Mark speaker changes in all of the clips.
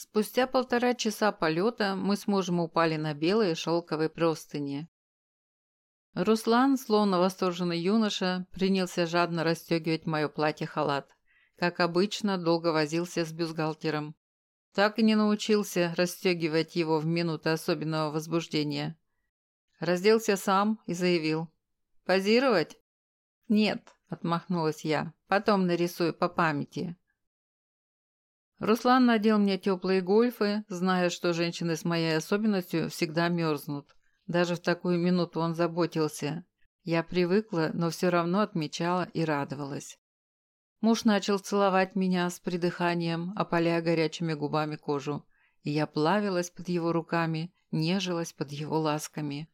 Speaker 1: Спустя полтора часа полета мы с мужем упали на белые шелковые простыни. Руслан, словно восторженный юноша, принялся жадно расстегивать мое платье-халат. Как обычно, долго возился с бюстгальтером. Так и не научился расстегивать его в минуты особенного возбуждения. Разделся сам и заявил. «Позировать?» «Нет», — отмахнулась я. «Потом нарисую по памяти». Руслан надел мне теплые гольфы, зная, что женщины с моей особенностью всегда мерзнут. Даже в такую минуту он заботился. Я привыкла, но все равно отмечала и радовалась. Муж начал целовать меня с придыханием, опаляя горячими губами кожу, и я плавилась под его руками, нежилась под его ласками.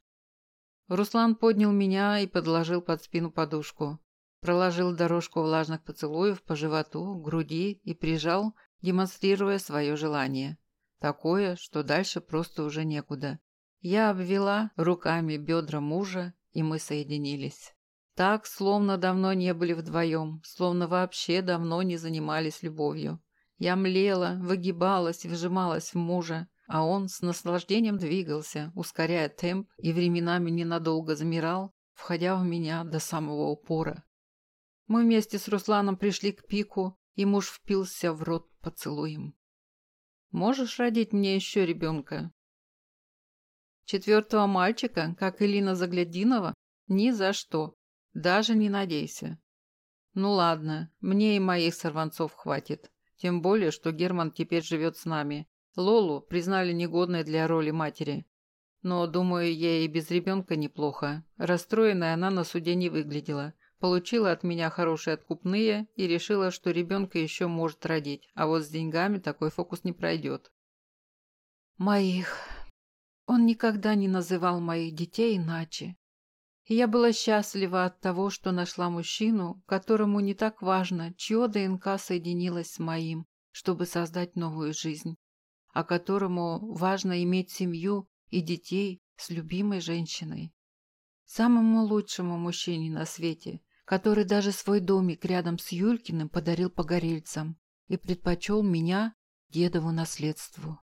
Speaker 1: Руслан поднял меня и подложил под спину подушку. Проложил дорожку влажных поцелуев по животу, груди и прижал, демонстрируя свое желание. Такое, что дальше просто уже некуда. Я обвела руками бедра мужа, и мы соединились. Так, словно давно не были вдвоем, словно вообще давно не занимались любовью. Я млела, выгибалась, вжималась в мужа, а он с наслаждением двигался, ускоряя темп и временами ненадолго замирал, входя в меня до самого упора. Мы вместе с Русланом пришли к пику, и муж впился в рот поцелуем. «Можешь родить мне еще ребенка?» Четвертого мальчика, как Элина Заглядинова, ни за что. Даже не надейся. Ну ладно, мне и моих сорванцов хватит. Тем более, что Герман теперь живет с нами. Лолу признали негодной для роли матери. Но, думаю, ей и без ребенка неплохо. Расстроенная она на суде не выглядела. Получила от меня хорошие откупные и решила, что ребенка еще может родить, а вот с деньгами такой фокус не пройдет. Моих. Он никогда не называл моих детей иначе. Я была счастлива от того, что нашла мужчину, которому не так важно, чье ДНК соединилось с моим, чтобы создать новую жизнь, а которому важно иметь семью и детей с любимой женщиной. Самому лучшему мужчине на свете, который даже свой домик рядом с Юлькиным подарил погорельцам и предпочел меня дедову наследству.